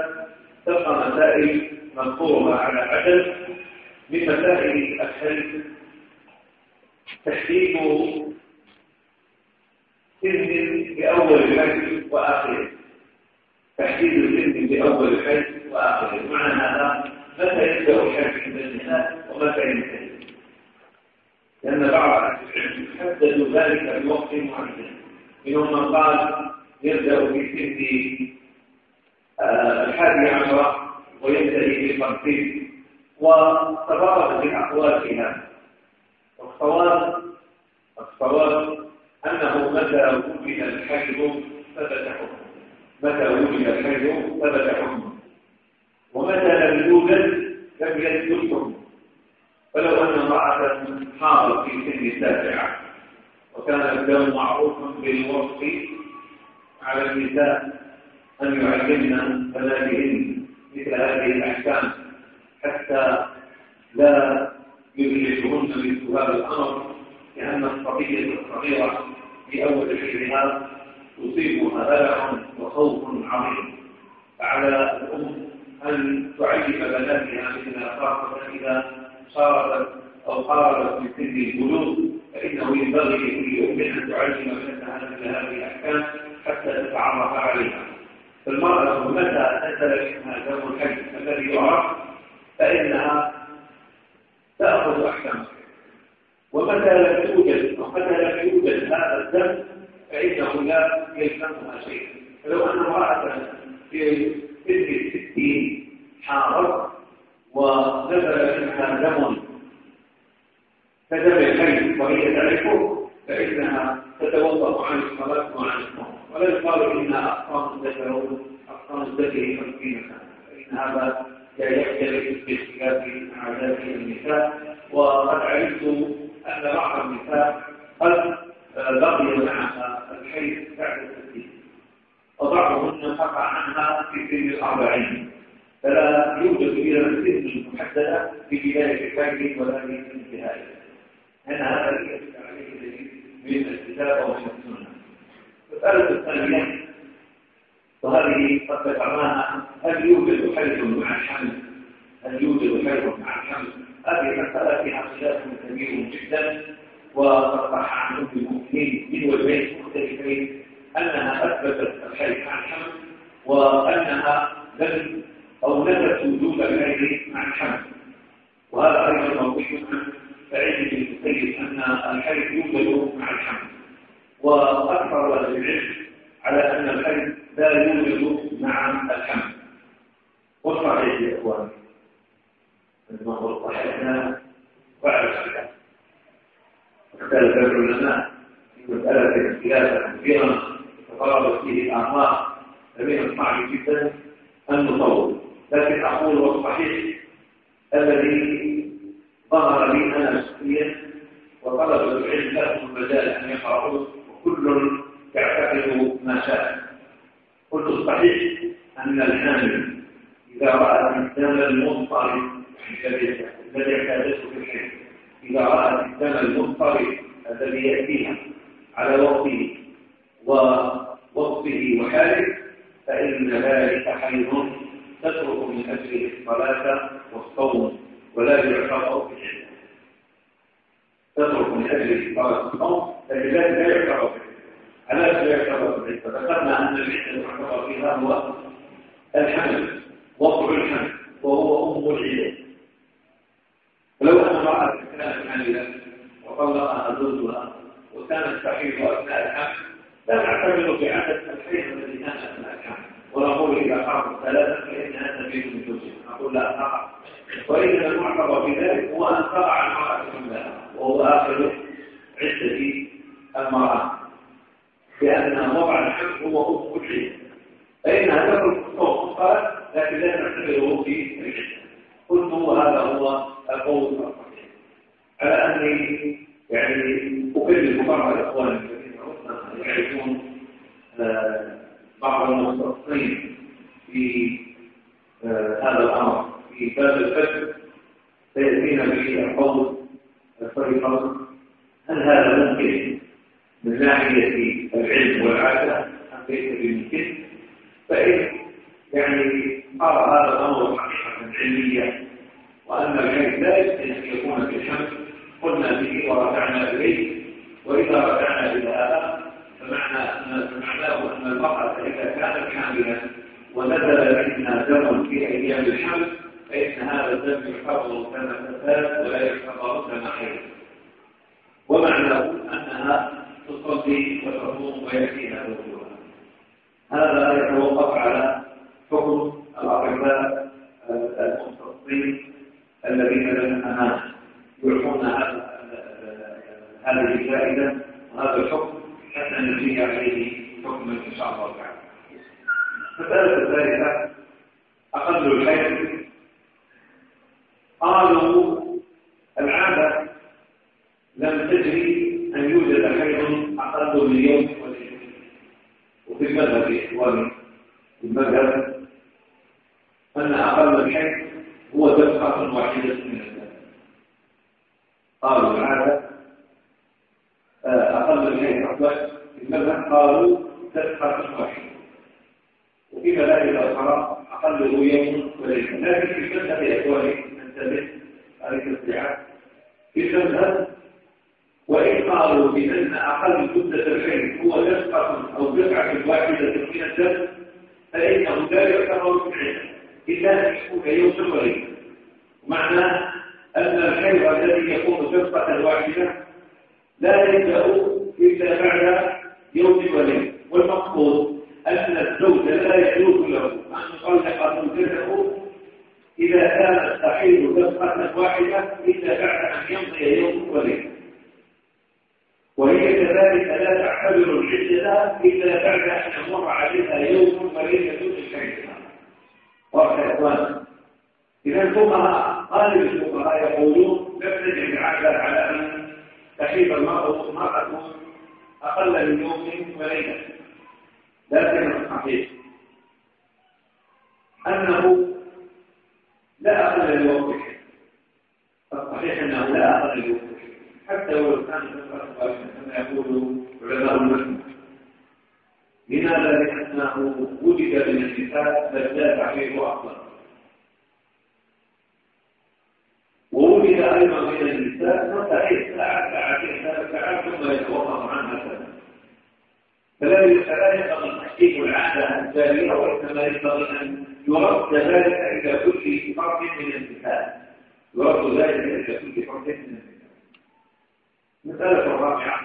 تبقى مسائل مذكورة على عدد. من مسائل الحج تحديد سن بأول الحج وآخره. تحديد السن بأول الحج وآخره معنى هذا متى يبدأ الحج عند النساء ومتى ينتهي؟ لأن بعض أهل العلم حددوا ذلك بوقت معين. منهم من قال يبدأ في سن آه، الحادي عشر وينتهي في الخمسين وتفاوتت الأقوال في هذا والصواب الصواب أنه متى وجد الحيض ثبت حكمه متى وجد الحيض ثبت حكمه. ومتى لم يوجد لم يثبت حكمه. فلو أن امرأة حاضت في سن التاسعة وكان الدم معروفا بالوصف على النساء أن يعلمن بناتهن مثل هذه الأحكام حتى لا يدركهن مثل هذا الأمر لأن الصبية الصغيرة في أول شهرها تصيبها هلع وخوف عظيم. فعلى الأم أن تعلم بناتها مثل خاصة إذا صارت أو قاربت من سن البلوغ. فإنه ينبغي لكل أم أن تعلم بنتها مثل هذه الأحكام حتى تتعرف عليها. فالمرأة متى نزل منها دم الحج؟ الذي يعرف فإنها تأخذ أحكام ومتى لم توجد ومتى لم يوجد هذا الدم فإنه لا يلزمها شيء. فلو أن امرأة في سن الستين حارت ونزل منها دم كدم الحي وهي تعرفه فإنها تتوضأ عن الصلاة وعن الصوم ولا يقال إنها أقسام ذكر أقسام الذكر خمسين فإن هذا لا يختلف باختلاف عادات النساء. وقد علمت أن بعض النساء قد بقي معها الحي بعد الستين وبعضهن قطع عنها في سن الأربعين. فلا يوجد إلى السن المحددة في بداية الحي ولا في انتهائه أن هذا الذي عليه من الكتاب ومن السنة. المسألة الثانية وهذه قد ذكرناها هل يوجد حيض مع الحمل؟ هل يوجد حيض مع الحمل؟ هذه المسألة فيها خلاف كبير جدا. وقد صح عن ام المؤمنين من وجهين مختلفين أنها اثبتت الحيض مع الحمل وأنها لم أو نفت وجود الحيض مع الحمل وهذا أيضا موضوع سعيد بن المسيب أن الحيض يوجد مع الحمل وأكثر أهل العلم على ان الحيض لا يوجد مع الحمل والصحيح يا اخوان انه الصحيح بعد الحمل اختلف العلماء في مساله اختلافا كثيرا تفرضت فيه الاعمار فمن الصعب جدا ان نطول لكن أقول والصحيح الذي ظهر لي أنا شخصيا وطلب العلم لهم المجال أن يقرأوا وكل يعتقد ما شاء قلت الصحيح أن الحامل إذا رأت الدم المضطرب الذي اعتادته في الحين إذا رأت الدم المضطرب الذي يأتيها على وقته ووقته وحاله فإن ذلك حيض تترك من أجله الصلاة والصوم ولا يعتبر في العلم تترك من أجل فرض الصوم لكن ذلك لا يعتبر في العلم لا يعتبر في العلم فذكرنا أن العلم المعتبر فيها هو الحمل وضع الحمل وهو أم العلم ولو أن امرأة كانت حاملة وطلقها زوجها وكانت تحيض أثناء الحمل نعتبر بعدد الحيض الذي كان أثناء ونقول إذا خرجت ثلاثة فإنها تبيت من زوجها نقول لا تقع وإنما المعتبر في ذلك هو أن تقع المرأة كلها وهو آخر عدة المرأة لأن وضع الحمل هو أم العدة فإنها تخرج فوق قال لكن لا نعتبره في العدة قلت هذا هو القول الصحيح أني يعني أكلم بعض الأخوان الذين يعرفون آه، بعض المختصين في آه، هذا الأمر في باب الفجر سيأتينا به القول هل هذا ممكن من ناحية العلم والعادة؟ أم ليس بممكن؟ فإن يعني أرى هذا الأمر حقيقة علمية وأن العلم لا يمكن أن يكون في الحمد. قلنا به ورجعنا إليه. وإذا رجعنا إلى هذا فمعنى أن معناه أن المرأة إذا كانت حاملا ونزل منها دم في أيام الحمل فإن هذا الدم يحفظ كما تفات ولا يحفظ كما حيث ومعناه أنها تصلي وتصوم ويأتيها وجوها هذا يتوقف على حكم الأطباء المختصين الذين لم يعطون هذه الفائدة وهذا الحكم حتى نجري عليه حكما إن شاء الله تعالى. المسألة الثالثة أقل الحيض قالوا العادة لم تجري أن يوجد حيض أقل من يوم وليلة وفي المذهب إخواني المذهب أن أقل الحيض هو دفعة واحدة من الدم قالوا العادة أقل الحيض أقل المذهب قالوا دفعة واحدة وفي مذاهب الأخرى أقله يوم وليلة لكن في المذهب إخواني ننتبه عليك الاستيعاب في المذهب وإن قالوا بأن أقل مدة الحين هو دفعة أو دفعة واحدة من الدم فإنه لا يعتبر العلم. إلا أن يكون يوم وليلة معناه أن الحيض الذي يكون دفعة واحدة لا يبدأ إلا بعد يوم وليلة. والمقصود أن الزوج لا يجوز له أن يطلق زوجته إذا كانت تحيض دفعة واحدة إلا بعد أن يمضي يوم وليلة. وهي كذلك لا تعتبر العدة إلا بعد أن يمر عليها يوم وليلة دون شيئا واضح يا إخوان؟ إذا الفقهاء غالب الفقهاء يقولون لا تجد العادة على أن تحيض المرأة أقل من يوم وليلة. لكن الصحيح أنه لا أقل من يوم الصحيح أنه لا أقل من يوم حتى ولو كان كما يقول علماء المسلم لماذا؟ لأنه وجد من النساء لذات عليه أفضل ووجد أيضا من النساء متى ساعة ساعتين ثلاث ساعات ثم يتوقف عنها سنة فلا ينبغي تحقيق العادة التالية وإنما ينبغي أن يرد ذلك إلى كل فرد من النساء يرد ذلك إلى كل فرد من النساء المسألة الرابعة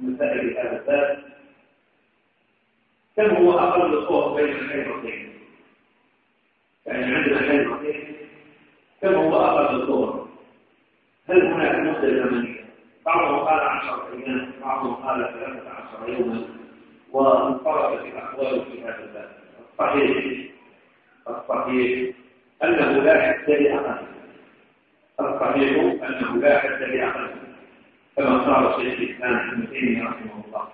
مسائل هذا الباب كم هو أقل الصور بين الحيضتين؟ يعني عندنا حيضتين كم هو أقل الصور هل هناك مدة زمنية بعضهم قال عشرة أيام بعضهم قال ثلاثة عشر يوما وانفردت الأقوال في هذا الباب. الصحيح الصحيح أنه لا حد لأقل الصحيح أنه لا حد لأقل كما قال شيخ الإسلام ابن تيمية رحمه الله.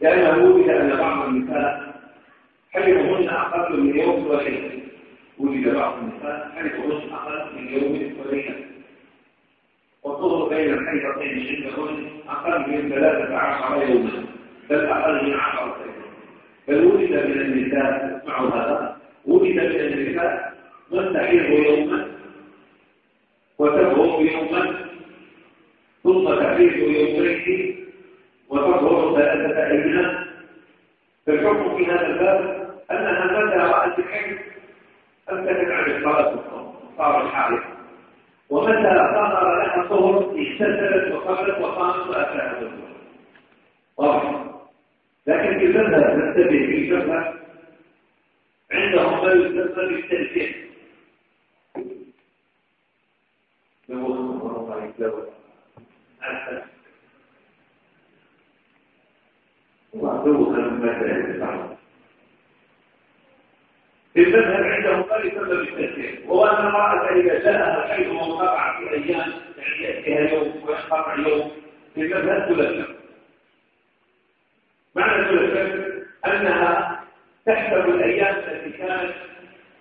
لأنه وجد أن بعض النساء حلمهن أقل من يوم وليلة. وجد بعض النساء حلمهن أقل من يوم وليلة. والطهر بين الحيضتين عندهن أقل من ثلاثة عشر يوما بل أقل من عشرة يوما. بل وجد من النساء اسمعوا هذا وجد من النساء من تحيض يوما وتبرم يوما ثم تحريف يومين وتظهر ثلاثة أيام. فالحكم في هذا الباب أنها متى رأت الحكم أمسكت عن الصلاة صار الحارث ومتى ظهر لها الظهر اغتسلت وصلت وقامت وأتاها واضح. لكن في المذهب نتبه في المذهب عندهم ما يسمى بالتلفيق في المذهب عندهم ما يسمى بالتلفيق وهو أن المرأة إذا جاءها الحيض وانقطع في أيام يعني يأتيها يوم وينقطع يوم في المذهب تلفق معنى تلفق أنها تحسب الأيام التي كانت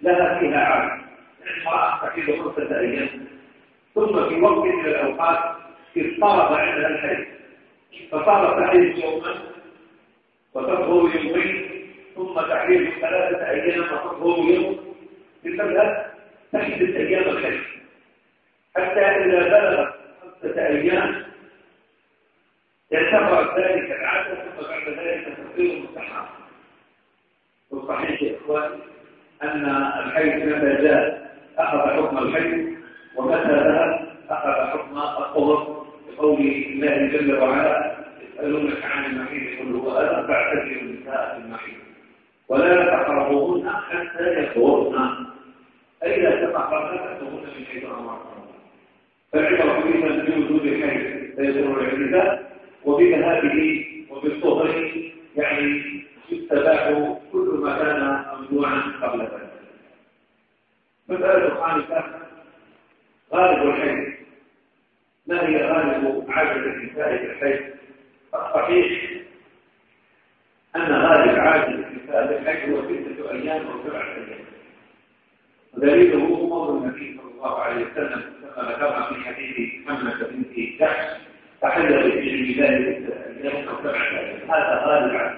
لها فيها عام. يعني امرأة تحيض خمسة أيام. ثم في وقت من الأوقات اضطرب عندها الحيض. فصار تحيض يوما وتظهر يومين ثم تحيض ثلاثة أيام وتظهر يوم لتذهب تحدث أيام الحيض حتى إذا بلغت خمسة أيام يعتبر ذلك العادة ثم بعد ذلك تصير مستحب. والصحيح يا إخواني أن الحي متى جاء؟ أخذ حكم الحي ومتى ذهب؟ أخذ حكم الطهر بقول الله جل وعلا يسألونك عن المحيط قل هو أذى فاعتزلوا النساء في المحيط ولا تقربوهن حتى يطهرن أي لا تقربن تأتوهن من حيث أمركم. فالعبرة بمن بوجود الحي فيكون الاعتزال وبذهابه وبالطهر يعني يستباح كل ما كان ممنوعا قبل ذلك. مسألة الخامسة غالب الحي ما هي غالب عادة النساء في الحي الصحيح أن غالب النساء في الحي هو ستة أيام أو سبعة أيام. ودليله قول النبي صلى الله عليه وسلم كما ذكرنا في حديث محمد بنت جحش تحلل في ذلك أيام أو سبعة أيام. هذا غالب عادة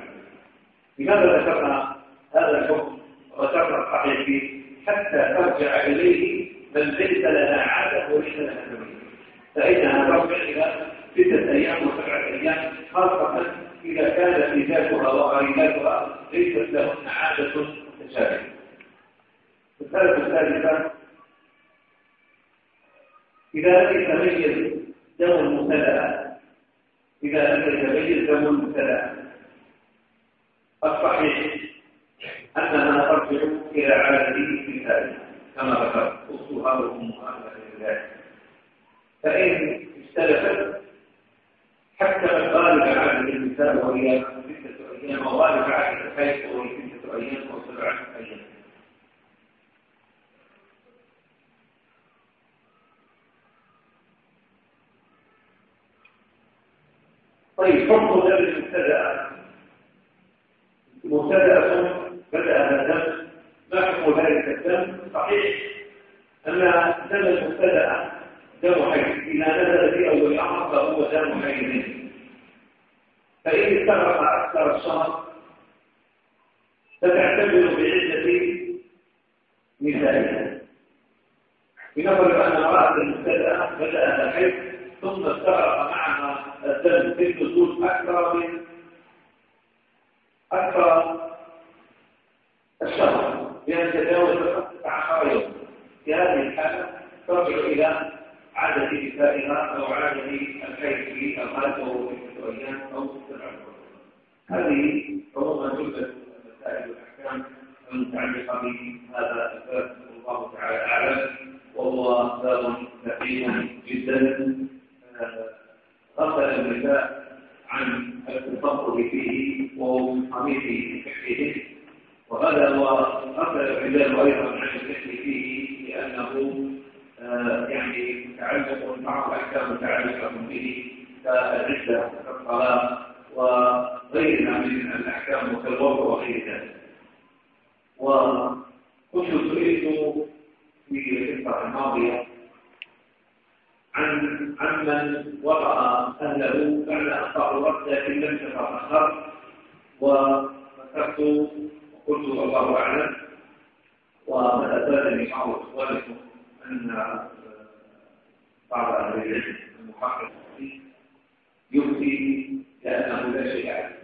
لماذا ذكرنا هذا الحكم؟ وذكرنا الصحيح حتى ترجع إليه من ليس لها عادة وليس لها سبيل فإنها ترجع إلى ستة أيام وسبعة أيام خاصة إذا كانت رجالها وقريباتها ليست لهن عادة متشابهة المسألة الثالثة إذا لم يتميز دم المبتدأ إذا لم يتميز دم المبتدأ. الصحيح أنها ترجع إلى عادته في ذلك كما ذكرت أصولها وأمها فإن اختلفت حتى غالب عادة النساء وهي ستة أيام وغالب الحيض وهي ستة أيام أو سبعة أيام. طيب المبتدأ. مبتدأ بدأ الدم. ما حكم ذلك الدم؟ صحيح أن دم المبتدأ دم حي. نزل في أول أمر فهو دم حي فإن استغرق أكثر الشهر فتعتبر بعدة نسائها بنظر أن امرأة المبتدأ بدأ الحيض ثم استغرق معها الدم في النزول أكثر من أكثر الشهر بأن تتجاوز عشر يوم. في هذه الحالة ترجع إلى عادة نسائها أو عادة الحيث وهو ستة أيام أو سبعة هذه عموما جملة المسائل والأحكام المتعلقة بهذا الباب. والله تعالى أعلم. وهو باب دقيق جدا. غسل النساء عن التصرف فيه وهو من قميص فقهه وهذا هو الرجال أيضا عن الفقه فيه لأنه آه يعني متعلق بعض الأحكام متعلقه به كالعده كالصلاه وغيرها من الأحكام كالوضوء وغير ذلك. وكنت سئلت في القصة الماضية عن عمن وقع أهله بعد أن طهرت لكن لم تتأخر وذكرت وقلت والله أعلم وقد أفادني بعض إخوانكم؟ أن بعض أهل العلم المحقق يفتي لأنه لا شيء